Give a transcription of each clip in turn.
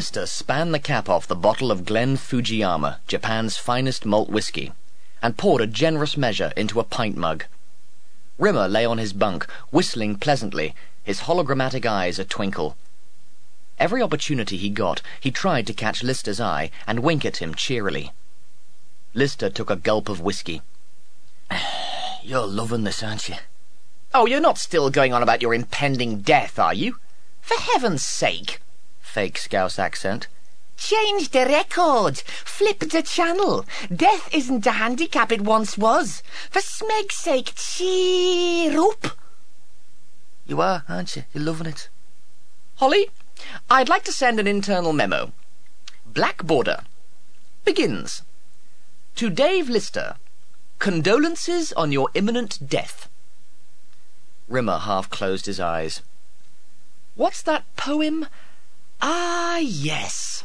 Lister span the cap off the bottle of Glen Fujiyama, Japan's finest malt whisky, and poured a generous measure into a pint mug. Rimmer lay on his bunk, whistling pleasantly, his hologrammatic eyes a twinkle. Every opportunity he got, he tried to catch Lister's eye and wink at him cheerily. Lister took a gulp of whisky. You're loving this, aren't you? Oh, you're not still going on about your impending death, are you? For heaven's sake! Fake Scouse accent. Change the record. Flip the channel. Death isn't the handicap it once was. For Smeg's sake, cheer up. You are, aren't you? You're loving it. Holly, I'd like to send an internal memo. Black border. Begins. To Dave Lister. Condolences on your imminent death. Rimmer half closed his eyes. What's that poem? Ah, yes.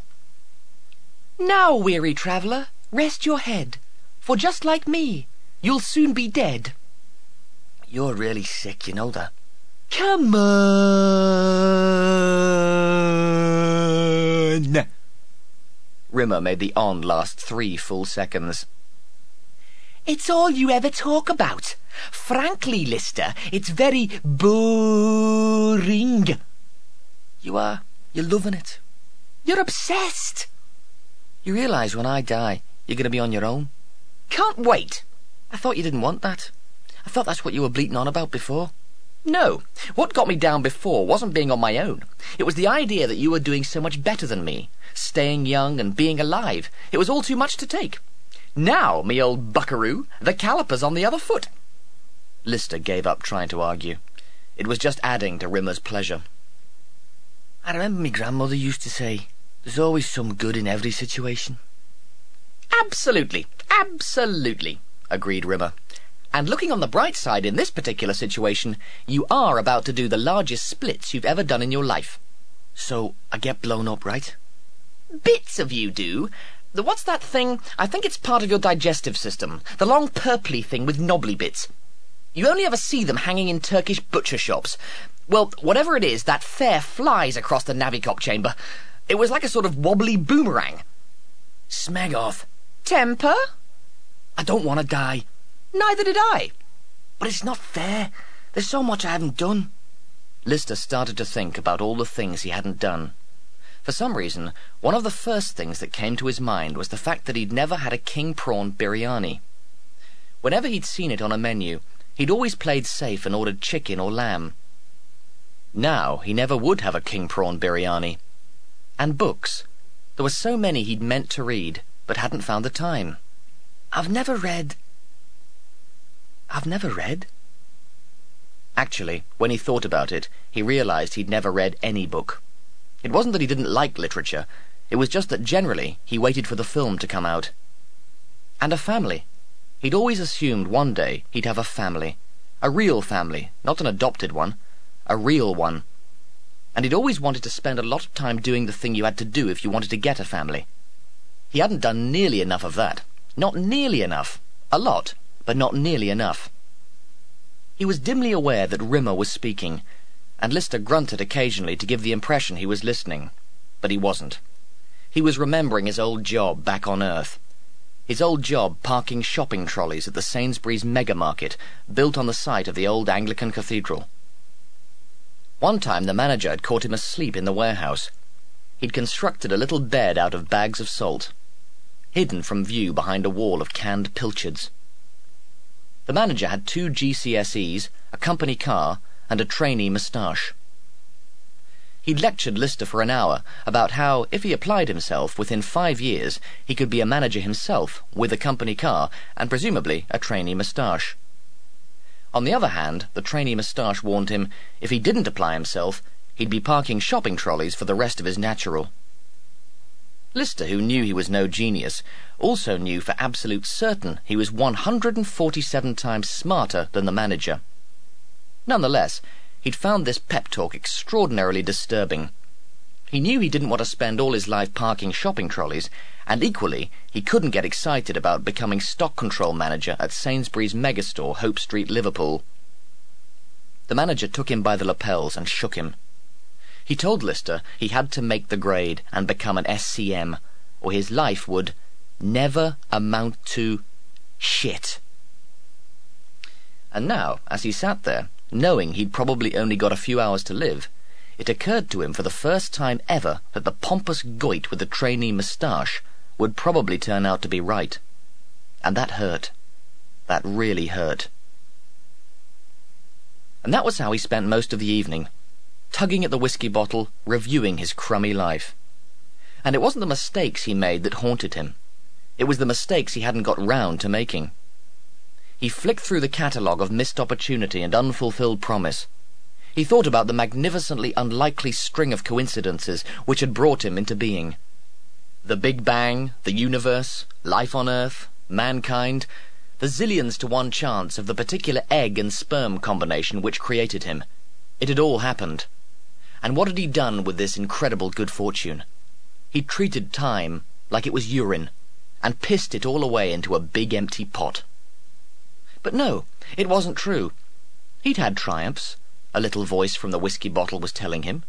Now, weary traveller, rest your head, for just like me, you'll soon be dead. You're really sick, you know that. Come on! Rimmer made the on last three full seconds. It's all you ever talk about. Frankly, Lister, it's very boring. You are. You're loving it. You're obsessed. You realize when I die, you're going to be on your own? Can't wait. I thought you didn't want that. I thought that's what you were bleating on about before. No. What got me down before wasn't being on my own. It was the idea that you were doing so much better than me, staying young and being alive. It was all too much to take. Now, me old buckaroo, the caliper's on the other foot. Lister gave up trying to argue. It was just adding to Rimmer's pleasure. I remember my grandmother used to say, there's always some good in every situation. Absolutely, absolutely, agreed Rimmer. And looking on the bright side in this particular situation, you are about to do the largest splits you've ever done in your life. So I get blown up, right? Bits of you do. What's that thing? I think it's part of your digestive system. The long purply thing with knobbly bits. You only ever see them hanging in Turkish butcher shops. Well, whatever it is, that fare flies across the Navicomp chamber. It was like a sort of wobbly boomerang. Smegoth. Temper? I don't want to die. Neither did I. But it's not fair. There's so much I haven't done. Lister started to think about all the things he hadn't done. For some reason, one of the first things that came to his mind was the fact that he'd never had a king prawn biryani. Whenever he'd seen it on a menu, he'd always played safe and ordered chicken or lamb. Now he never would have a king prawn biryani. And books. There were so many he'd meant to read, but hadn't found the time. I've never read... I've never read... Actually, when he thought about it, he realized he'd never read any book. It wasn't that he didn't like literature, it was just that generally he waited for the film to come out. And a family. He'd always assumed one day he'd have a family. A real family, not an adopted one a real one. And he'd always wanted to spend a lot of time doing the thing you had to do if you wanted to get a family. He hadn't done nearly enough of that. Not nearly enough. A lot, but not nearly enough. He was dimly aware that Rimmer was speaking, and Lister grunted occasionally to give the impression he was listening. But he wasn't. He was remembering his old job back on Earth. His old job parking shopping trolleys at the Sainsbury's mega market, built on the site of the old Anglican Cathedral. One time the manager had caught him asleep in the warehouse. He'd constructed a little bed out of bags of salt, hidden from view behind a wall of canned pilchards. The manager had two GCSEs, a company car, and a trainee moustache. He'd lectured Lister for an hour about how, if he applied himself, within five years he could be a manager himself, with a company car, and presumably a trainee moustache. On the other hand, the trainee moustache warned him if he didn't apply himself, he'd be parking shopping trolleys for the rest of his natural. Lister, who knew he was no genius, also knew for absolute certain he was 147 times smarter than the manager. Nonetheless, he'd found this pep talk extraordinarily disturbing. He knew he didn't want to spend all his life parking shopping trolleys, and equally, he couldn't get excited about becoming stock control manager at Sainsbury's megastore, Hope Street, Liverpool. The manager took him by the lapels and shook him. He told Lister he had to make the grade and become an SCM, or his life would never amount to shit. And now, as he sat there, knowing he'd probably only got a few hours to live, it occurred to him for the first time ever that the pompous goit with the trainee moustache would probably turn out to be right. And that hurt. That really hurt. And that was how he spent most of the evening, tugging at the whiskey bottle, reviewing his crummy life. And it wasn't the mistakes he made that haunted him. It was the mistakes he hadn't got round to making. He flicked through the catalogue of missed opportunity and unfulfilled promise. He thought about the magnificently unlikely string of coincidences which had brought him into being. The Big Bang, the universe, life on Earth, mankind, the zillions to one chance of the particular egg and sperm combination which created him. It had all happened. And what had he done with this incredible good fortune? He treated time like it was urine, and pissed it all away into a big empty pot. But no, it wasn't true. He'd had triumphs a little voice from the whiskey bottle was telling him.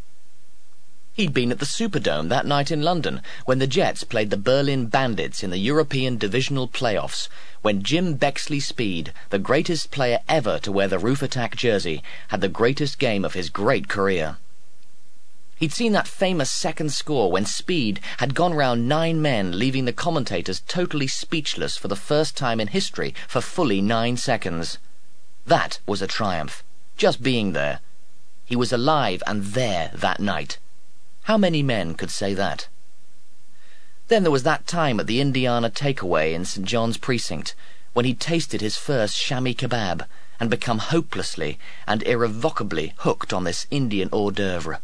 He'd been at the Superdome that night in London when the Jets played the Berlin Bandits in the European Divisional Playoffs, when Jim Bexley Speed, the greatest player ever to wear the roof attack jersey, had the greatest game of his great career. He'd seen that famous second score when Speed had gone round nine men, leaving the commentators totally speechless for the first time in history for fully nine seconds. That was a triumph just being there. He was alive and there that night. How many men could say that? Then there was that time at the Indiana takeaway in St. John's Precinct when he tasted his first shami kebab and become hopelessly and irrevocably hooked on this Indian hors d'oeuvre.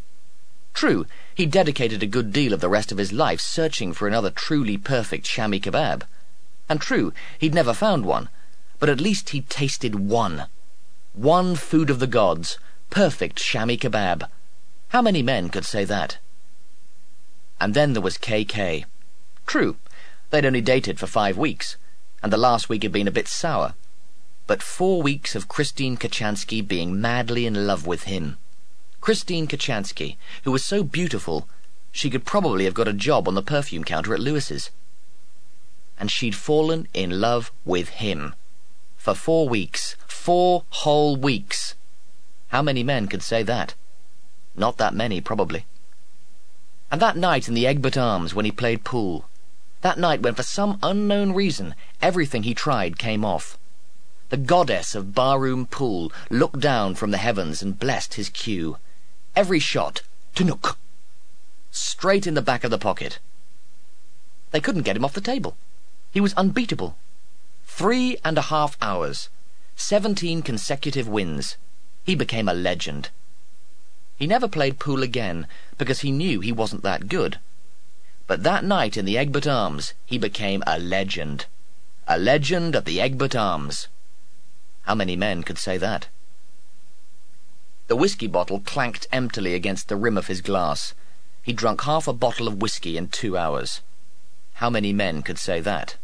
True, he dedicated a good deal of the rest of his life searching for another truly perfect shami kebab. And true, he'd never found one, but at least he'd tasted one. One food of the gods, perfect shami kebab. How many men could say that? And then there was KK. True, they'd only dated for five weeks, and the last week had been a bit sour. But four weeks of Christine Kochanski being madly in love with him. Christine Kochanski, who was so beautiful, she could probably have got a job on the perfume counter at Lewis's. And she'd fallen in love with him. For four weeks, Four whole weeks. How many men could say that? Not that many, probably. And that night in the Egbert Arms when he played pool. That night when for some unknown reason everything he tried came off. The goddess of barroom pool looked down from the heavens and blessed his cue. Every shot, Tanook. Straight in the back of the pocket. They couldn't get him off the table. He was unbeatable. Three and a half hours. Seventeen consecutive wins. He became a legend. He never played pool again because he knew he wasn't that good. But that night in the Egbert Arms, he became a legend. A legend of the Egbert Arms. How many men could say that? The whiskey bottle clanked emptily against the rim of his glass. He drunk half a bottle of whiskey in two hours. How many men could say that?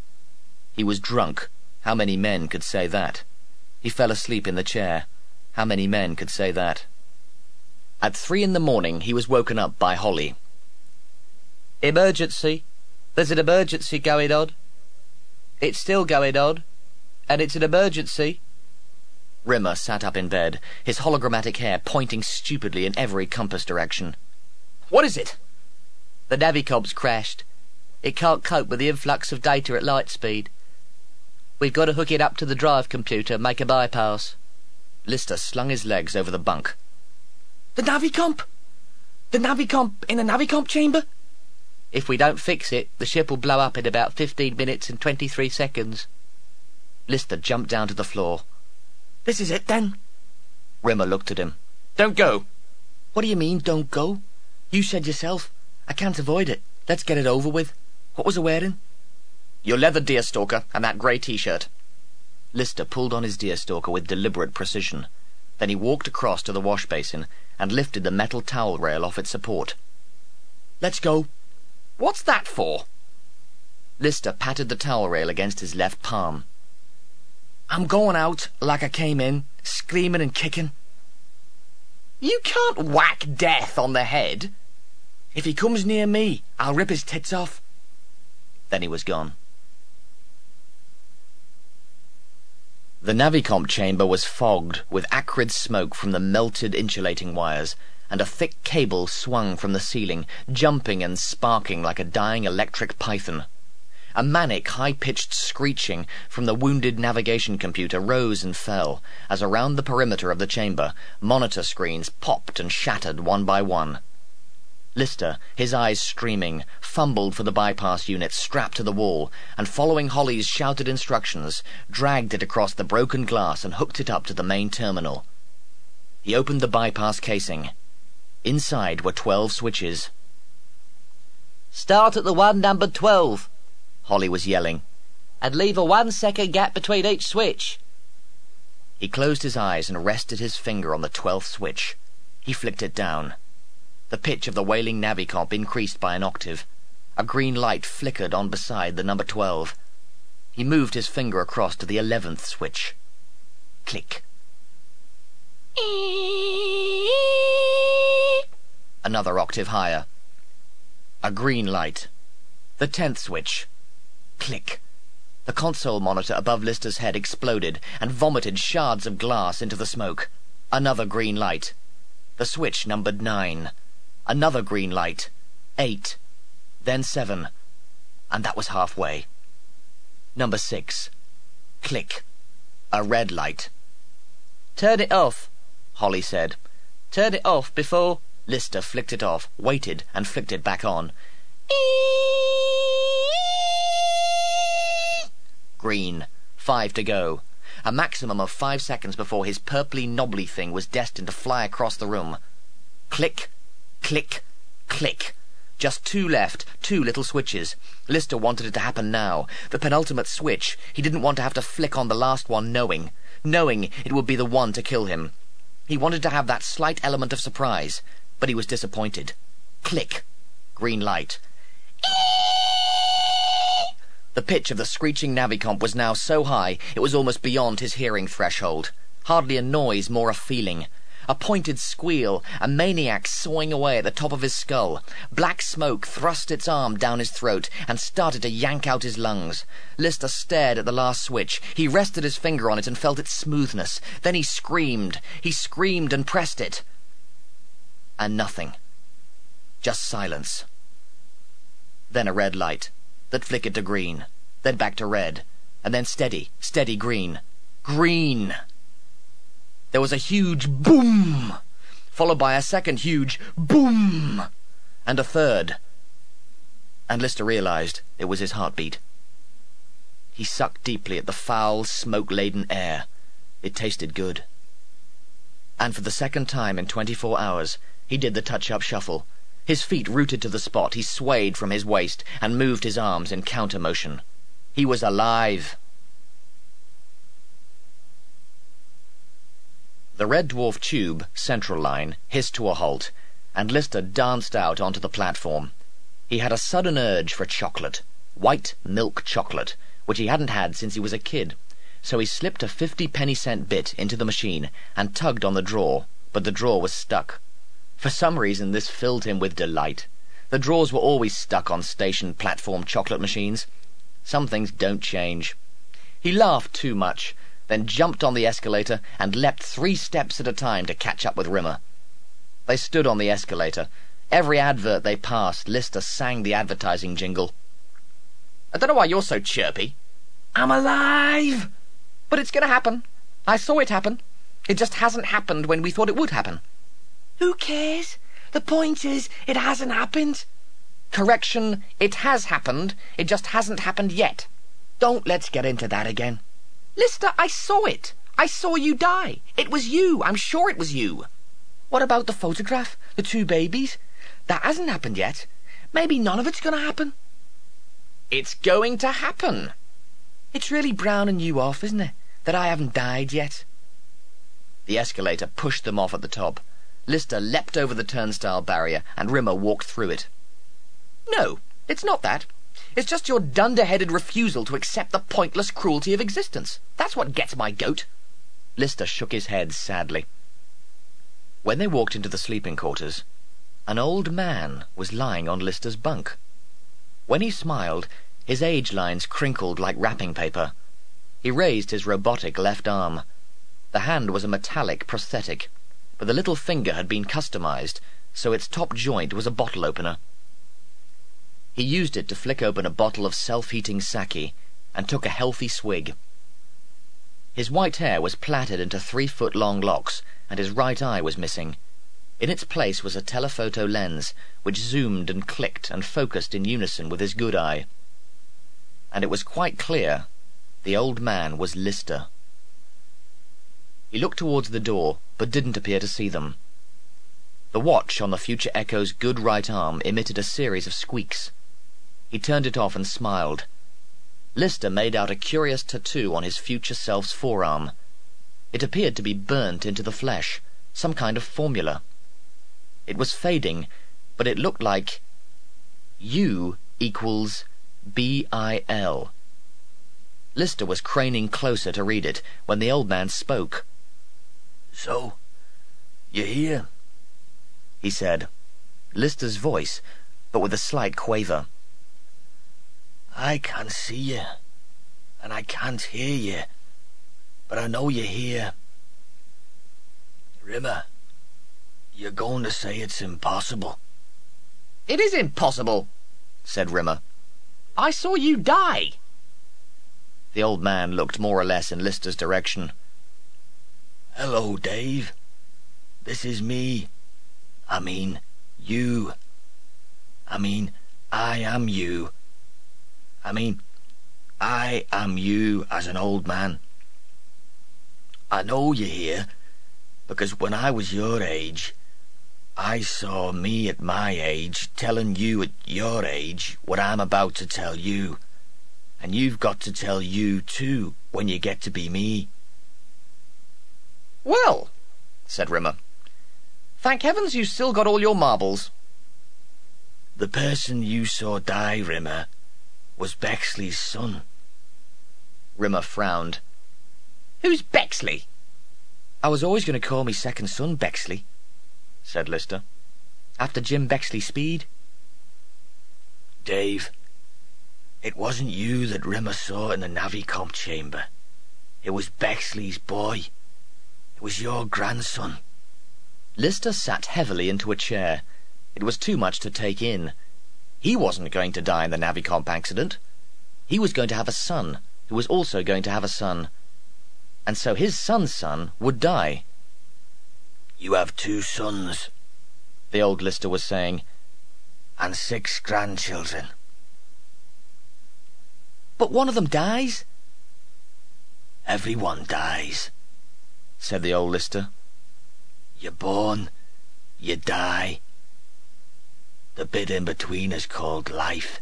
He was drunk. How many men could say that? He fell asleep in the chair. How many men could say that? At three in the morning he was woken up by Holly. Emergency. There's an emergency going on. It's still going on. And it's an emergency. Rimmer sat up in bed, his hologrammatic hair pointing stupidly in every compass direction. What is it? The Navicomp's crashed. It can't cope with the influx of data at light speed. We've got to hook it up to the drive computer and make a bypass. Lister slung his legs over the bunk. The Navicomp? The Navicomp in the Navicomp chamber? If we don't fix it, the ship will blow up in about fifteen minutes and twenty-three seconds. Lister jumped down to the floor. This is it, then? Rimmer looked at him. Don't go. What do you mean, don't go? You said yourself. I can't avoid it. Let's get it over with. What was I wearing? Your leather deerstalker and that grey T-shirt. Lister pulled on his deerstalker with deliberate precision. Then he walked across to the wash basin and lifted the metal towel rail off its support. Let's go. What's that for? Lister patted the towel rail against his left palm. I'm going out like I came in, screaming and kicking. You can't whack death on the head. If he comes near me, I'll rip his tits off. Then he was gone. The Navicomp chamber was fogged with acrid smoke from the melted insulating wires, and a thick cable swung from the ceiling, jumping and sparking like a dying electric python. A manic, high-pitched screeching from the wounded navigation computer rose and fell as around the perimeter of the chamber monitor screens popped and shattered one by one. Lister, his eyes streaming, fumbled for the bypass unit strapped to the wall, and following Holly's shouted instructions, dragged it across the broken glass and hooked it up to the main terminal. He opened the bypass casing. Inside were twelve switches. Start at the one numbered 12, Holly was yelling. and leave a one second gap between each switch. He closed his eyes and rested his finger on the twelfth switch. He flicked it down. The pitch of the wailing Navicomp increased by an octave. A green light flickered on beside the number twelve. He moved his finger across to the eleventh switch. Click. Another octave higher. A green light. The tenth switch. Click. The console monitor above Lister's head exploded and vomited shards of glass into the smoke. Another green light. The switch numbered nine. Another green light. Eight. Then seven. And that was halfway. Number six. Click. A red light. Turn it off, Holly said. turn it off before. Lister flicked it off, waited, and flicked it back on. Green. Five to go. A maximum of five seconds before his purply knobbly thing was destined to fly across the room. Click, click, click. Just two left, two little switches. Lister wanted it to happen now. The penultimate switch. He didn't want to have to flick on the last one knowing. Knowing it would be the one to kill him. He wanted to have that slight element of surprise, but he was disappointed. Click. Green light. The pitch of the screeching Navicomp was now so high it was almost beyond his hearing threshold. Hardly a noise, more a feeling. A pointed squeal, a maniac sawing away at the top of his skull. Black smoke thrust its arm down his throat and started to yank out his lungs. Lister stared at the last switch. He rested his finger on it and felt its smoothness. Then he screamed. He screamed and pressed it. And nothing. Just silence. Then a red light that flickered to green, then back to red, and then steady, steady green. Green! There was a huge boom, followed by a second huge boom, and a third. And Lister realized it was his heartbeat. He sucked deeply at the foul, smoke-laden air. It tasted good. And for the second time in twenty-four hours, he did the touch-up shuffle. His feet rooted to the spot, he swayed from his waist and moved his arms in counter motion. He was alive. The Red Dwarf tube, Central Line, hissed to a halt, and Lister danced out onto the platform. He had a sudden urge for chocolate, white milk chocolate, which he hadn't had since he was a kid. So he slipped a fifty penny cent bit into the machine and tugged on the drawer, but the drawer was stuck. For some reason this filled him with delight. The drawers were always stuck on station platform chocolate machines. Some things don't change. He laughed too much, then jumped on the escalator and leapt three steps at a time to catch up with Rimmer. They stood on the escalator. Every advert they passed, Lister sang the advertising jingle. I don't know why you're so chirpy. I'm alive! But it's going to happen. I saw it happen. It just hasn't happened when we thought it would happen. Who cares? The point is, it hasn't happened. Correction, it has happened. It just hasn't happened yet. Don't let's get into that again. Lister, I saw it. I saw you die. It was you. I'm sure it was you. What about the photograph? The two babies? That hasn't happened yet. Maybe none of it's going to happen. It's going to happen. It's really browning you off, isn't it, that I haven't died yet? The escalator pushed them off at the top. Lister leapt over the turnstile barrier, and Rimmer walked through it. No, it's not that. It's just your dunderheaded refusal to accept the pointless cruelty of existence. That's what gets my goat. Lister shook his head sadly. When they walked into the sleeping quarters, an old man was lying on Lister's bunk. When he smiled, his age lines crinkled like wrapping paper. He raised his robotic left arm. The hand was a metallic prosthetic, but the little finger had been customized, so its top joint was a bottle opener. He used it to flick open a bottle of self-heating sake and took a healthy swig. His white hair was plaited into three-foot-long locks, and his right eye was missing. In its place was a telephoto lens, which zoomed and clicked and focused in unison with his good eye. And it was quite clear the old man was Lister. He looked towards the door, but didn't appear to see them. The watch on the future Echo's good right arm emitted a series of squeaks. He turned it off and smiled. Lister made out a curious tattoo on his future self's forearm. It appeared to be burnt into the flesh, some kind of formula. It was fading, but it looked like U equals B-I-L. Lister was craning closer to read it when the old man spoke. So, you're here? He said. Lister's voice, but with a slight quaver. I can't see you, and I can't hear you, but I know you're here. Rimmer, you're going to say it's impossible. It is impossible, said Rimmer. I saw you die. The old man looked more or less in Lister's direction. Hello, Dave. This is me. I mean, you. I mean, I am you. I mean, I am you as an old man. I know you're here because when I was your age, I saw me at my age telling you at your age what I'm about to tell you. And you've got to tell you too when you get to be me. Well, said Rimmer, thank heavens you still got all your marbles. The person you saw die, Rimmer, was Bexley's son. Rimmer frowned. Who's Bexley? I was always going to call me second son Bexley, said Lister. After Jim Bexley Speed. Dave, it wasn't you that Rimmer saw in the Navicomp chamber. It was Bexley's boy. It was your grandson. Lister sat heavily into a chair. It was too much to take in. He wasn't going to die in the Navicomp accident. He was going to have a son, who was also going to have a son. And so his son's son would die. You have two sons, the old Lister was saying, and six grandchildren. But one of them dies? Everyone dies, said the old Lister. You're born, you die, the bit in between is called life.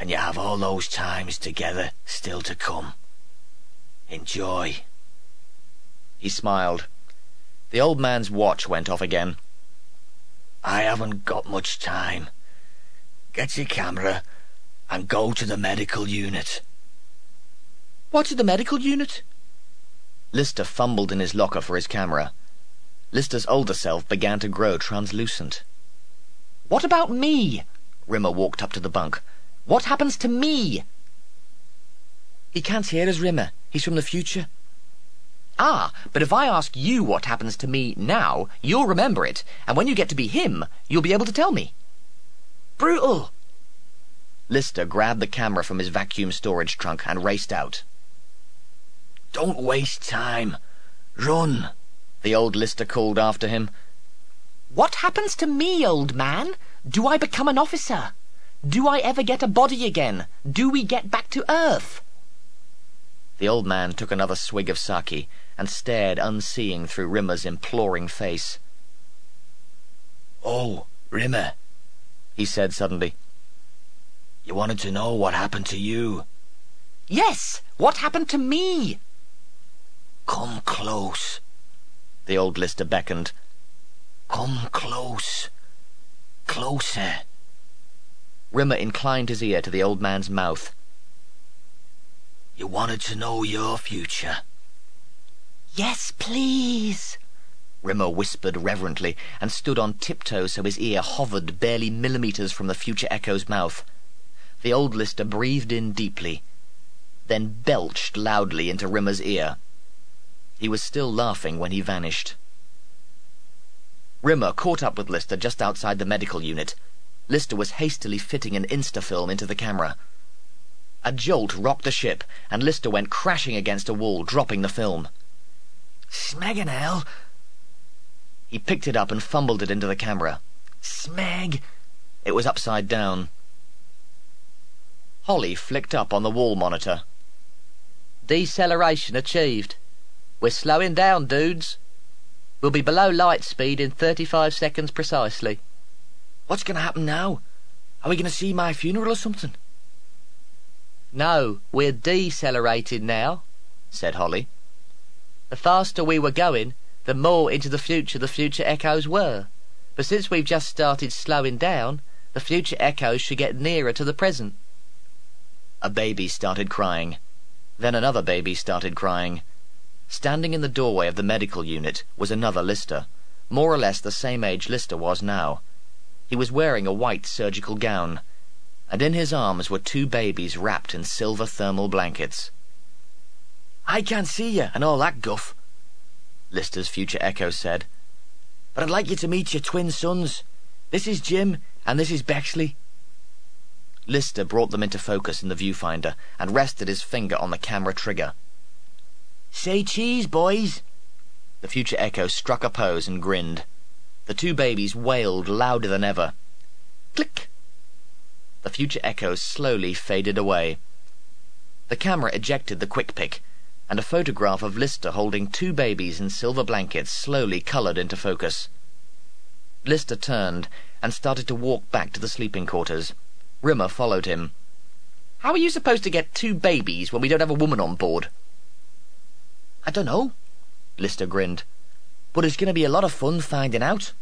And you have all those times together still to come. Enjoy. He smiled. The old man's watch went off again. I haven't got much time. Get your camera and go to the medical unit. What to the medical unit? Lister fumbled in his locker for his camera. Lister's older self began to grow translucent. What about me? Rimmer walked up to the bunk. What happens to me? He can't hear us, Rimmer. He's from the future. Ah, but if I ask you what happens to me now, you'll remember it, and when you get to be him, you'll be able to tell me. Brutal! Lister grabbed the camera from his vacuum storage trunk and raced out. Don't waste time. Run! The old Lister called after him. What happens to me, old man? Do I become an officer? Do I ever get a body again? Do we get back to Earth? The old man took another swig of sake and stared unseeing through Rimmer's imploring face. Oh, Rimmer, he said suddenly. You wanted to know what happened to you? Yes, what happened to me? Come close. The old lister beckoned. Come close. Closer. Rimmer inclined his ear to the old man's mouth. You wanted to know your future? Yes, please. Rimmer whispered reverently and stood on tiptoe so his ear hovered barely millimeters from the future echo's mouth. The old lister breathed in deeply, then belched loudly into Rimmer's ear. He was still laughing when he vanished. Rimmer caught up with Lister just outside the medical unit. Lister was hastily fitting an Instafilm into the camera. A jolt rocked the ship, and Lister went crashing against a wall, dropping the film. Smeganell! He picked it up and fumbled it into the camera. Smeg! It was upside down. Holly flicked up on the wall monitor. Deceleration achieved. We're slowing down, dudes. We'll be below light speed in 35 seconds precisely. What's going to happen now? Are we going to see my funeral or something? No, we're decelerating now, said Holly. The faster we were going, the more into the future the future echoes were. But since we've just started slowing down, the future echoes should get nearer to the present. A baby started crying. Then another baby started crying. Standing in the doorway of the medical unit was another Lister, more or less the same age Lister was now. He was wearing a white surgical gown and in his arms were two babies wrapped in silver thermal blankets. I can't see you and all that guff, Lister's future echo said. But I'd like you to meet your twin sons. This is Jim, and this is Bexley. Lister brought them into focus in the viewfinder and rested his finger on the camera trigger. Say cheese, boys. The future echo struck a pose and grinned. The two babies wailed louder than ever. Click! The future echo slowly faded away. The camera ejected the quick pick, and a photograph of Lister holding two babies in silver blankets slowly colored into focus. Lister turned and started to walk back to the sleeping quarters. Rimmer followed him. How are you supposed to get two babies when we don't have a woman on board? I don't know, Lister grinned. But it's going to be a lot of fun finding out.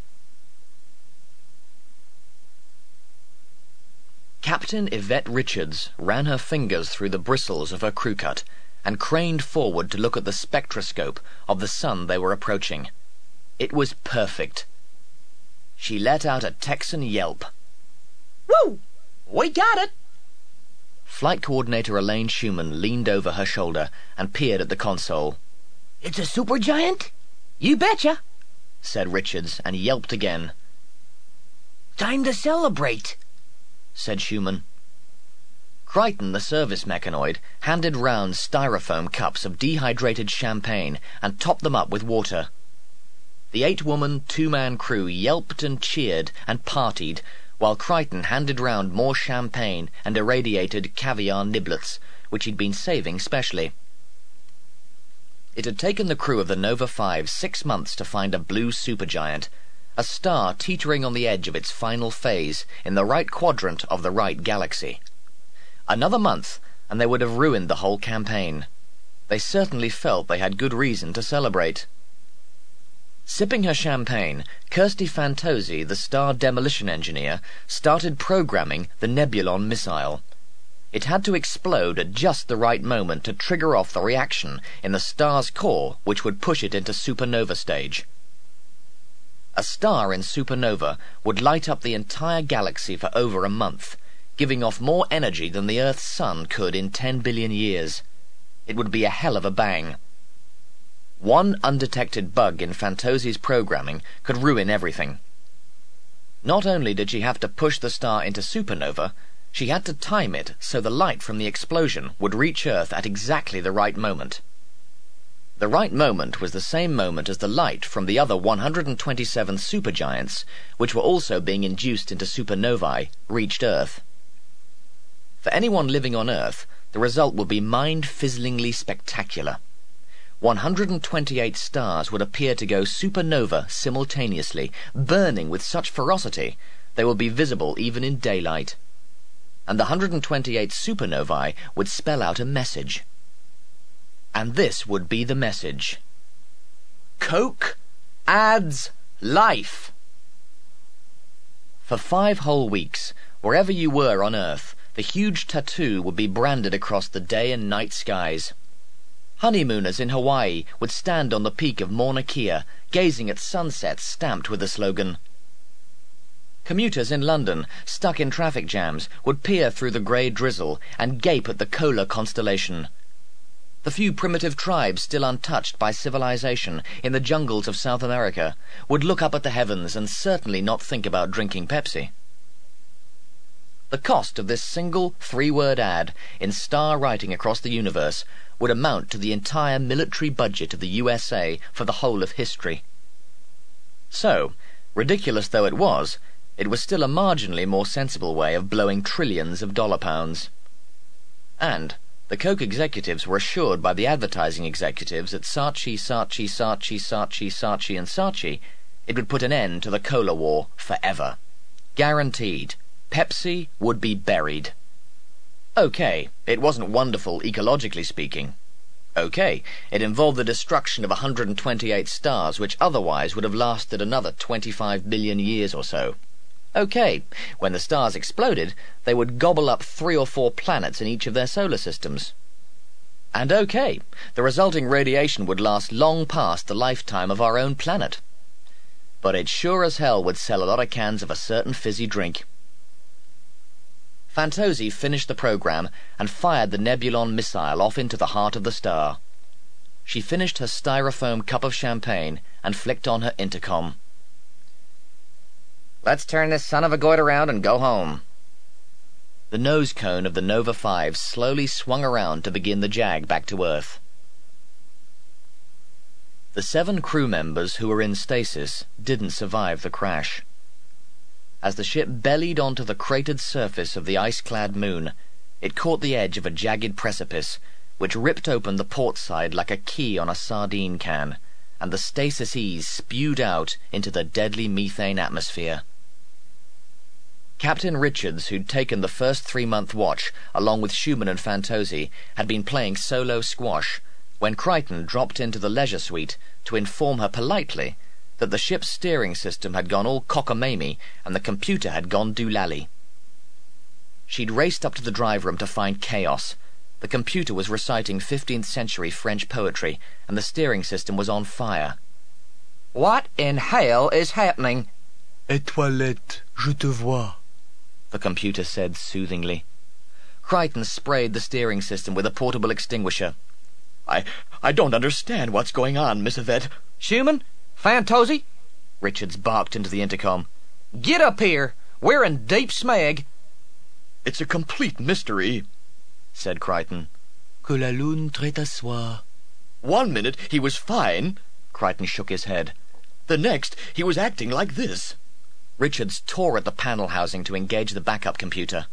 Captain Yvette Richards ran her fingers through the bristles of her crew cut and craned forward to look at the spectroscope of the sun they were approaching. It was perfect. She let out a Texan yelp. Woo! We got it! Flight Coordinator Elaine Schumann leaned over her shoulder and peered at the console. It's a supergiant? You betcha, said Richards, and yelped again. Time to celebrate, said Schumann. Kryten, the service mechanoid, handed round styrofoam cups of dehydrated champagne and topped them up with water. The eight-woman, two-man crew yelped and cheered and partied, while Kryten handed round more champagne and irradiated caviar niblets, which he'd been saving specially. It had taken the crew of the Nova 5 six months to find a blue supergiant, a star teetering on the edge of its final phase in the right quadrant of the right galaxy. Another month, and they would have ruined the whole campaign. They certainly felt they had good reason to celebrate. Sipping her champagne, Kirsty Fantozzi, the star demolition engineer, started programming the Nebulon missile. It had to explode at just the right moment to trigger off the reaction in the star's core which would push it into supernova stage. A star in supernova would light up the entire galaxy for over a month, giving off more energy than the Earth's sun could in ten billion years. It would be a hell of a bang. One undetected bug in Fantozzi's programming could ruin everything. Not only did she have to push the star into supernova, she had to time it so the light from the explosion would reach Earth at exactly the right moment. The right moment was the same moment as the light from the other 127 supergiants, which were also being induced into supernovae, reached Earth. For anyone living on Earth, the result would be mind-fizzlingly spectacular. 128 stars would appear to go supernova simultaneously, burning with such ferocity they would be visible even in daylight. And the 128 supernovae would spell out a message. And this would be the message. Coke adds life. For five whole weeks, wherever you were on Earth, the huge tattoo would be branded across the day and night skies. Honeymooners in Hawaii would stand on the peak of Mauna Kea, gazing at sunsets stamped with the slogan. Commuters in London, stuck in traffic jams, would peer through the grey drizzle and gape at the Kola constellation. The few primitive tribes still untouched by civilization in the jungles of South America would look up at the heavens and certainly not think about drinking Pepsi. The cost of this single three-word ad in star writing across the universe would amount to the entire military budget of the USA for the whole of history. So, ridiculous though it was, it was still a marginally more sensible way of blowing trillions of dollar pounds. And the Coke executives were assured by the advertising executives at Saatchi, Saatchi, Saatchi, Saatchi, Saatchi, and Saatchi it would put an end to the cola war forever. Guaranteed. Pepsi would be buried. Okay, it wasn't wonderful ecologically speaking. Okay, it involved the destruction of 128 stars which otherwise would have lasted another 25 billion years or so. Okay, when the stars exploded, they would gobble up three or four planets in each of their solar systems. And okay, the resulting radiation would last long past the lifetime of our own planet. But it sure as hell would sell a lot of cans of a certain fizzy drink. Fantozzi finished the program and fired the Nebulon missile off into the heart of the star. She finished her styrofoam cup of champagne and flicked on her intercom. Let's turn this son of a goit around and go home. The nose cone of the Nova 5 slowly swung around to begin the jag back to Earth. The seven crew members who were in stasis didn't survive the crash. As the ship bellied onto the cratered surface of the ice-clad moon, it caught the edge of a jagged precipice, which ripped open the port side like a key on a sardine can, and the stasis ease spewed out into the deadly methane atmosphere. Captain Richards, who'd taken the first three-month watch, along with Schumann and Fantozzi, had been playing solo squash, when Kryten dropped into the leisure suite to inform her politely that the ship's steering system had gone all cockamamie and the computer had gone doolally. She'd raced up to the drive room to find chaos. The computer was reciting 15th century French poetry, and the steering system was on fire. What in hell is happening? Et toilette, je te vois the computer said soothingly. Kryten sprayed the steering system with a portable extinguisher. I I don't understand what's going on, Miss Yvette. Schumann? Fantozzi? Richards barked into the intercom. Get up here! We're in deep smeg. It's a complete mystery, said Kryten. Que la lune traite à soi. One minute he was fine. Kryten shook his head. The next he was acting like this. Richards tore at the panel housing to engage the backup computer.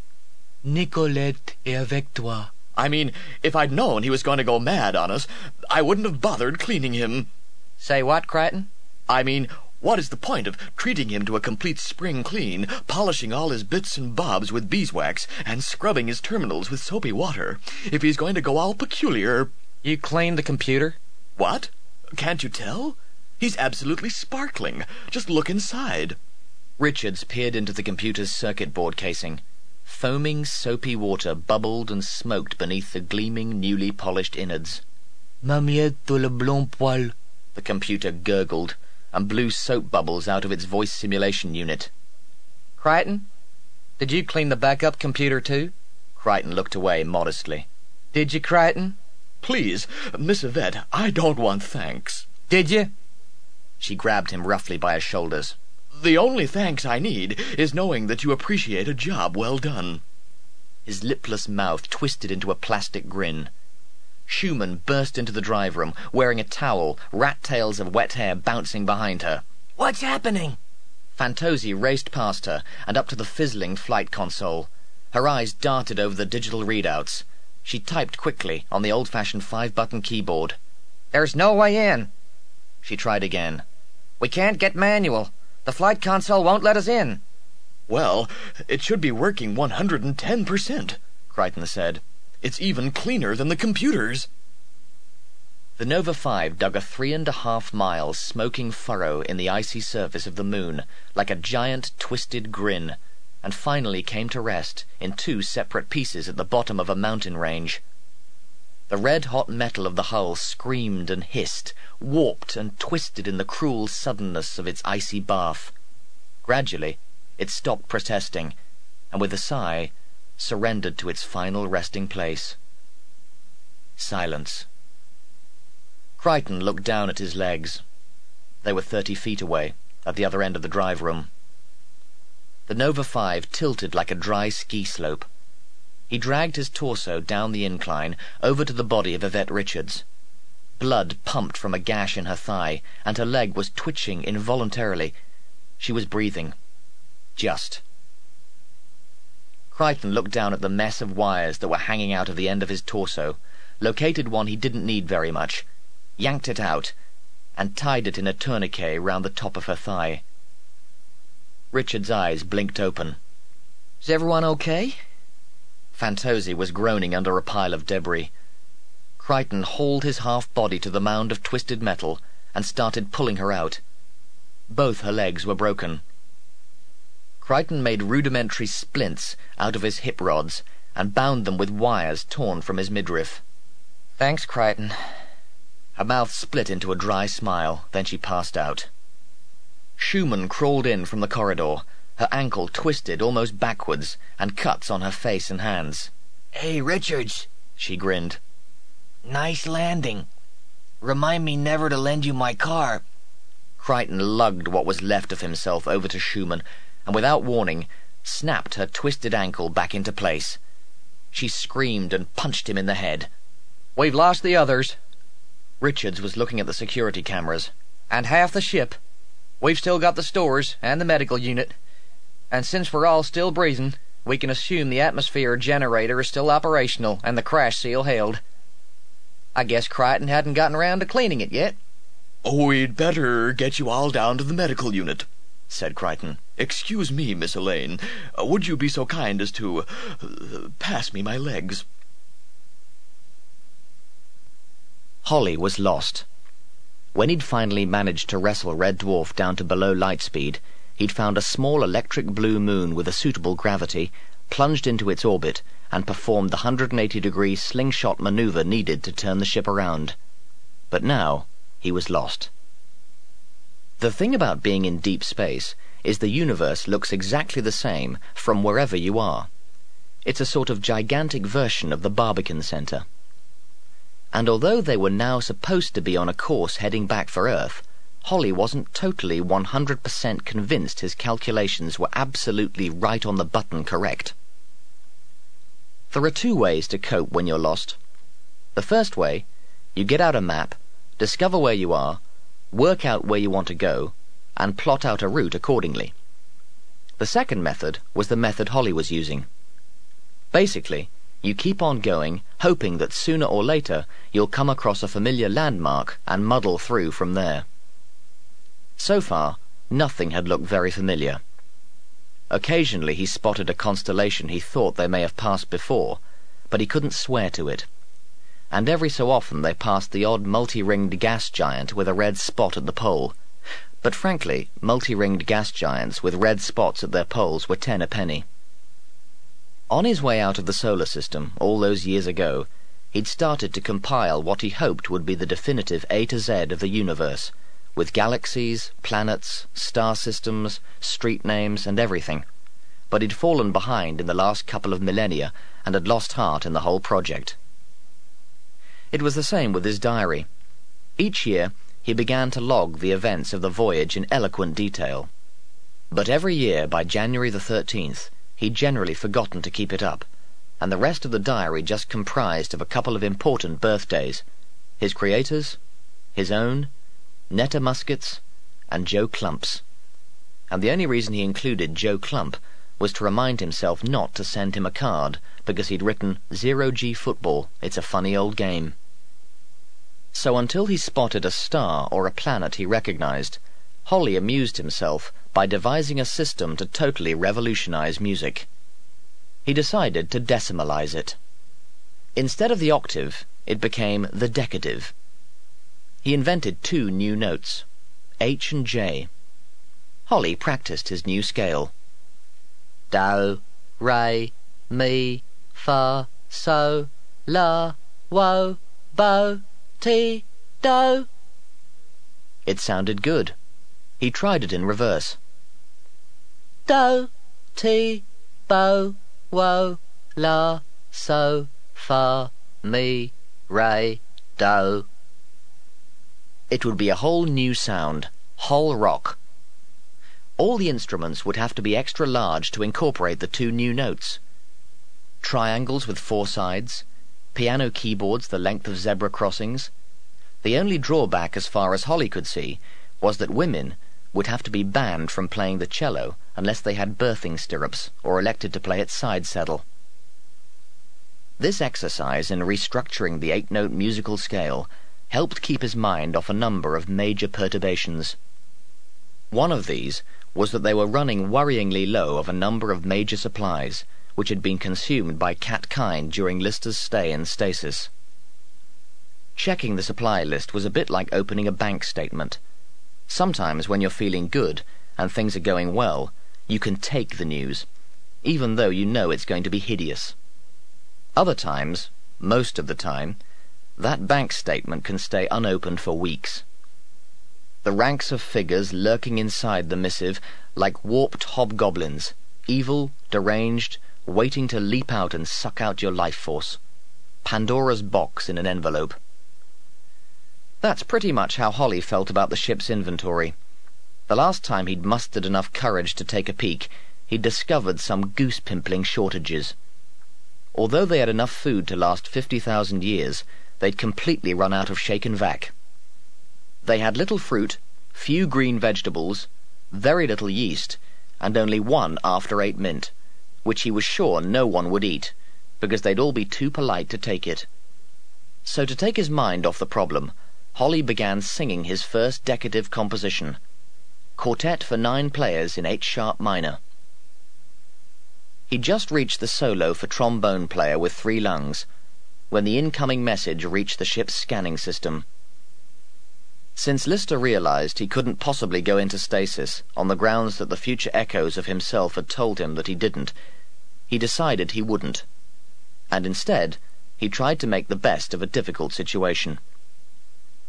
Nicolette est avec toi. I mean, if I'd known he was going to go mad on us, I wouldn't have bothered cleaning him. Say what, Kryten? I mean, what is the point of treating him to a complete spring clean, polishing all his bits and bobs with beeswax, and scrubbing his terminals with soapy water, if he's going to go all peculiar? You cleaned the computer? What? Can't you tell? He's absolutely sparkling. Just look inside. Richards peered into the computer's circuit board casing. Foaming, soapy water bubbled and smoked beneath the gleaming, newly polished innards. Mamiette le blanc poil, the computer gurgled, and blew soap bubbles out of its voice simulation unit. Kryten, did you clean the backup computer too? Kryten looked away modestly. Did you, Kryten? Please, Miss Yvette, I don't want thanks. Did you? She grabbed him roughly by his shoulders. The only thanks I need is knowing that you appreciate a job well done. His lipless mouth twisted into a plastic grin. Schumann burst into the drive room, wearing a towel, rat tails of wet hair bouncing behind her. What's happening? Fantozzi raced past her and up to the fizzling flight console. Her eyes darted over the digital readouts. She typed quickly on the old-fashioned five-button keyboard. There's no way in. She tried again. We can't get manual. The flight console won't let us in. Well, it should be working 110%, Kryten said. It's even cleaner than the computers. The Nova 5 dug a three and a half mile smoking furrow in the icy surface of the moon, like a giant twisted grin, and finally came to rest in two separate pieces at the bottom of a mountain range. The red-hot metal of the hull screamed and hissed, warped and twisted in the cruel suddenness of its icy bath. Gradually, it stopped protesting, and with a sigh, surrendered to its final resting place. Silence. Kryten looked down at his legs. They were thirty feet away, at the other end of the drive room. The Nova 5 tilted like a dry ski slope. He dragged his torso down the incline, over to the body of Yvette Richards. Blood pumped from a gash in her thigh, and her leg was twitching involuntarily. She was breathing. Just. Kryten looked down at the mess of wires that were hanging out of the end of his torso, located one he didn't need very much, yanked it out, and tied it in a tourniquet round the top of her thigh. Richard's eyes blinked open. Is everyone okay? Fantozzi was groaning under a pile of debris. Kryten hauled his half-body to the mound of twisted metal and started pulling her out. Both her legs were broken. Kryten made rudimentary splints out of his hip rods and bound them with wires torn from his midriff. Thanks, Kryten. Her mouth split into a dry smile, then she passed out. Schumann crawled in from the corridor, her ankle twisted almost backwards, and cuts on her face and hands. Hey, Richards, She grinned. nice landing. Remind me never to lend you my car. Kryten lugged what was left of himself over to Schumann, and without warning, snapped her twisted ankle back into place. She screamed and punched him in the head. We've lost the others, Richards was looking at the security cameras. and half the ship. We've still got the stores and the medical unit. And since we're all still breathing, we can assume the atmosphere generator is still operational and the crash seal held. I guess Kryten hadn't gotten around to cleaning it yet. We'd better get you all down to the medical unit, said Kryten. Excuse me, Miss Elaine. Uh, would you be so kind as to uh, pass me my legs? Holly was lost. When he'd finally managed to wrestle Red Dwarf down to below light speed, he'd found a small electric blue moon with a suitable gravity, plunged into its orbit, and performed the 180 degree slingshot maneuver needed to turn the ship around. But now he was lost. The thing about being in deep space is the universe looks exactly the same from wherever you are. It's a sort of gigantic version of the Barbican Center. And although they were now supposed to be on a course heading back for Earth, Holly wasn't totally 100% convinced his calculations were absolutely right on the button correct. There are two ways to cope when you're lost. The first way, you get out a map, discover where you are, work out where you want to go, and plot out a route accordingly. The second method was the method Holly was using. Basically, you keep on going, hoping that sooner or later you'll come across a familiar landmark and muddle through from there. So far, nothing had looked very familiar. Occasionally he spotted a constellation he thought they may have passed before, but he couldn't swear to it. And every so often they passed the odd multi-ringed gas giant with a red spot at the pole. But frankly, multi-ringed gas giants with red spots at their poles were ten a penny. On his way out of the solar system, all those years ago, he'd started to compile what he hoped would be the definitive A to Z of the universe, with galaxies, planets, star systems, street names, and everything. But he'd fallen behind in the last couple of millennia and had lost heart in the whole project. It was the same with his diary. Each year, he began to log the events of the voyage in eloquent detail. But every year, by January the 13th, he'd generally forgotten to keep it up, and the rest of the diary just comprised of a couple of important birthdays his creators, his own, Netta Muskets, and Joe Clump's. And the only reason he included Joe Clump was to remind himself not to send him a card because he'd written Zero G Football, it's a funny old game. So until he spotted a star or a planet he recognized, Holly amused himself by devising a system to totally revolutionize music. He decided to decimalize it. Instead of the octave, it became the decative. He invented two new notes, H and J. Holly practiced his new scale. Do, re, mi, fa, so, la, wo, bo, ti, do. It sounded good. He tried it in reverse. Do, ti, bo, wo, la, so, fa, mi, re, do. It would be a whole new sound, whole rock. All the instruments would have to be extra large to incorporate the two new notes. Triangles with four sides, piano keyboards the length of zebra crossings. The only drawback, as far as Holly could see, was that women would have to be banned from playing the cello unless they had birthing stirrups or elected to play at side saddle. This exercise in restructuring the eight-note musical scale helped keep his mind off a number of major perturbations. One of these was that they were running worryingly low of a number of major supplies, which had been consumed by cat kind during Lister's stay in stasis. Checking the supply list was a bit like opening a bank statement. Sometimes when you're feeling good and things are going well, you can take the news, even though you know it's going to be hideous. Other times, most of the time, that bank statement can stay unopened for weeks. The ranks of figures lurking inside the missive like warped hobgoblins, evil, deranged, waiting to leap out and suck out your life force. Pandora's box in an envelope. That's pretty much how Holly felt about the ship's inventory. The last time he'd mustered enough courage to take a peek, he'd discovered some goose-pimpling shortages. Although they had enough food to last 50,000 years, they'd completely run out of Shake 'n' Vac. They had little fruit, few green vegetables, very little yeast, and only one after-eight mint, which he was sure no one would eat, because they'd all be too polite to take it. So to take his mind off the problem, Holly began singing his first decorative composition, Quartet for Nine Players in H Sharp Minor. He just reached the solo for trombone player with three lungs, when the incoming message reached the ship's scanning system. Since Lister realized he couldn't possibly go into stasis on the grounds that the future echoes of himself had told him that he didn't, he decided he wouldn't. And instead, he tried to make the best of a difficult situation.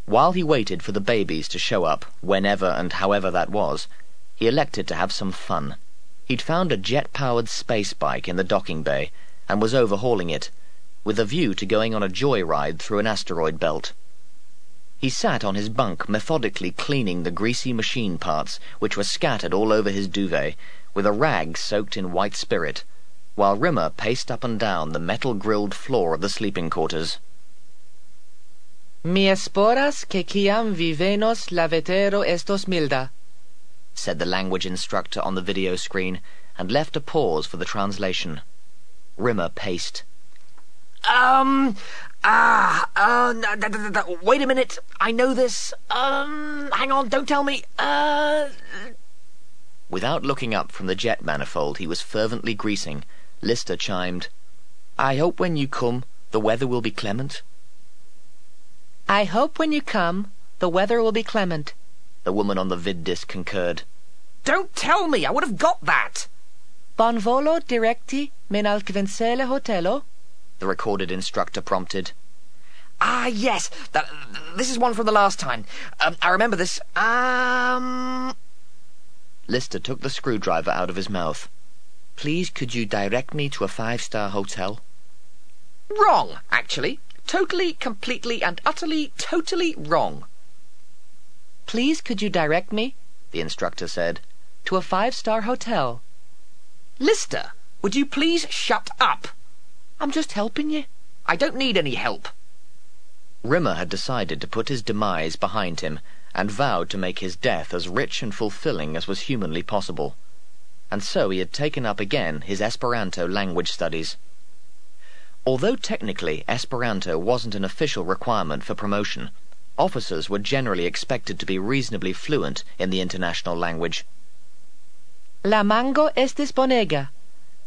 While he waited for the babies to show up, whenever and however that was, he elected to have some fun. He'd found a jet-powered space bike in the docking bay and was overhauling it, with a view to going on a joyride through an asteroid belt. He sat on his bunk methodically cleaning the greasy machine parts which were scattered all over his duvet, with a rag soaked in white spirit, while Rimmer paced up and down the metal-grilled floor of the sleeping quarters. Mi esporas que ciam vi venos la vetero estos milda, said the language instructor on the video screen, and left a pause for the translation. Rimmer paced. Um, ah, uh, wait a minute. I know this. Um, hang on, don't tell me. Uh. Without looking up from the jet manifold he was fervently greasing, Lister chimed, I hope when you come the weather will be clement. I hope when you come the weather will be clement, the woman on the vid disc concurred. Don't tell me, I would have got that. Bon volo directi men al Kvensele hotelo, the recorded instructor prompted. Ah, yes, that, this is one from the last time. Um, I remember this. Um... Lister took the screwdriver out of his mouth. Please, could you direct me to a five-star hotel? Wrong, actually. Totally, completely, and utterly, totally wrong. Please, could you direct me, the instructor said, to a five-star hotel? Lister, would you please shut up? I'm just helping you. I don't need any help. Rimmer had decided to put his demise behind him and vowed to make his death as rich and fulfilling as was humanly possible. And so he had taken up again his Esperanto language studies. Although technically Esperanto wasn't an official requirement for promotion, officers were generally expected to be reasonably fluent in the international language. La mango estis bonega.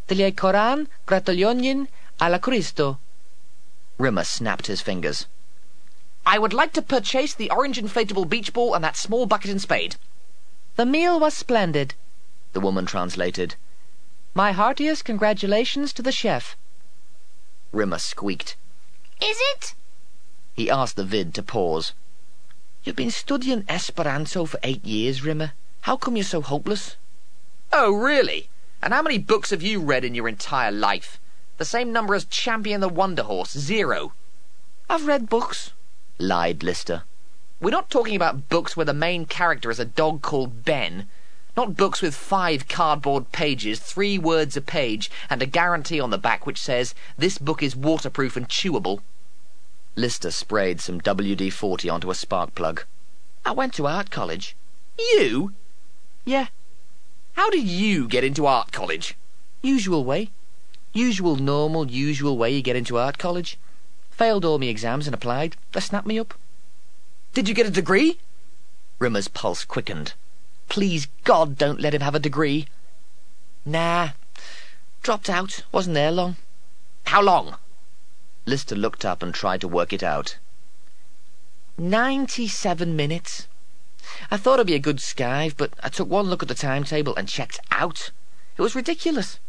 Tlie koran gratulionin alla Christo. Rimmer snapped his fingers. I would like to purchase the orange inflatable beach ball and that small bucket and spade. The meal was splendid, the woman translated. My heartiest congratulations to the chef. Rimmer squeaked. Is it? He asked the vid to pause. You've been studying Esperanto for eight years, Rimmer. How come you're so hopeless? Oh, really? And how many books have you read in your entire life? The same number as Champion the Wonder Horse, zero. I've read books, lied Lister. We're not talking about books where the main character is a dog called Ben. Not books with five cardboard pages, three words a page, and a guarantee on the back which says, this book is waterproof and chewable. Lister sprayed some WD-40 onto a spark plug. I went to art college. You? Yeah. How did you get into art college? Usual way. Usual, normal, usual way you get into art college. Failed all my exams and applied. They snapped me up. Did you get a degree? Rimmer's pulse quickened. Please God, don't let him have a degree. Nah. Dropped out. Wasn't there long. How long? Lister looked up and tried to work it out. Ninety-seven minutes. I thought it'd be a good skive, but I took one look at the timetable and checked out. It was ridiculous.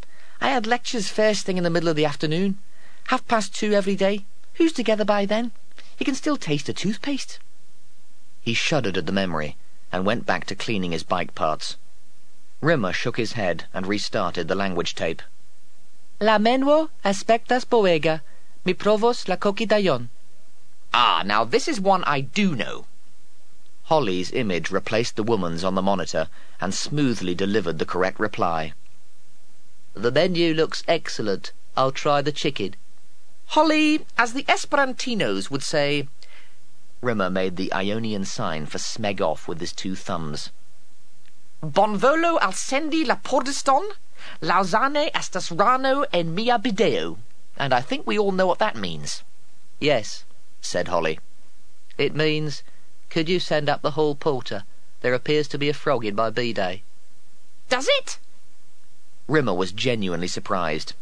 I had lectures first thing in the middle of the afternoon. Half past two every day. Who's together by then? You can still taste the toothpaste. He shuddered at the memory and went back to cleaning his bike parts. Rimmer shook his head and restarted the language tape. La menwo aspectas poega, mi provos la coquidayon. Ah, now this is one I do know. Holly's image replaced the woman's on the monitor and smoothly delivered the correct reply. The menu looks excellent. I'll try the chicken. Holly, as the Esperantinos would say... Rimmer made the Ionian sign for smeg off with his two thumbs. Bonvolo alcendi la pordiston, lausane estas rano en mia bideo. And I think we all know what that means. Yes, said Holly. It means, could you send up the hall porter? There appears to be a frog in my bidet. Does it? Rimmer was genuinely surprised.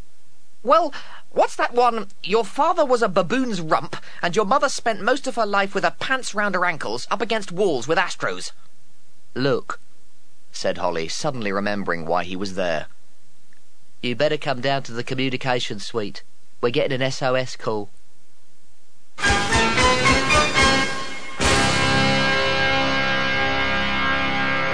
Well, what's that one? Your father was a baboon's rump, and your mother spent most of her life with her pants round her ankles, up against walls with astros. Look, said Holly, suddenly remembering why he was there. You'd better come down to the communication suite. We're getting an SOS call.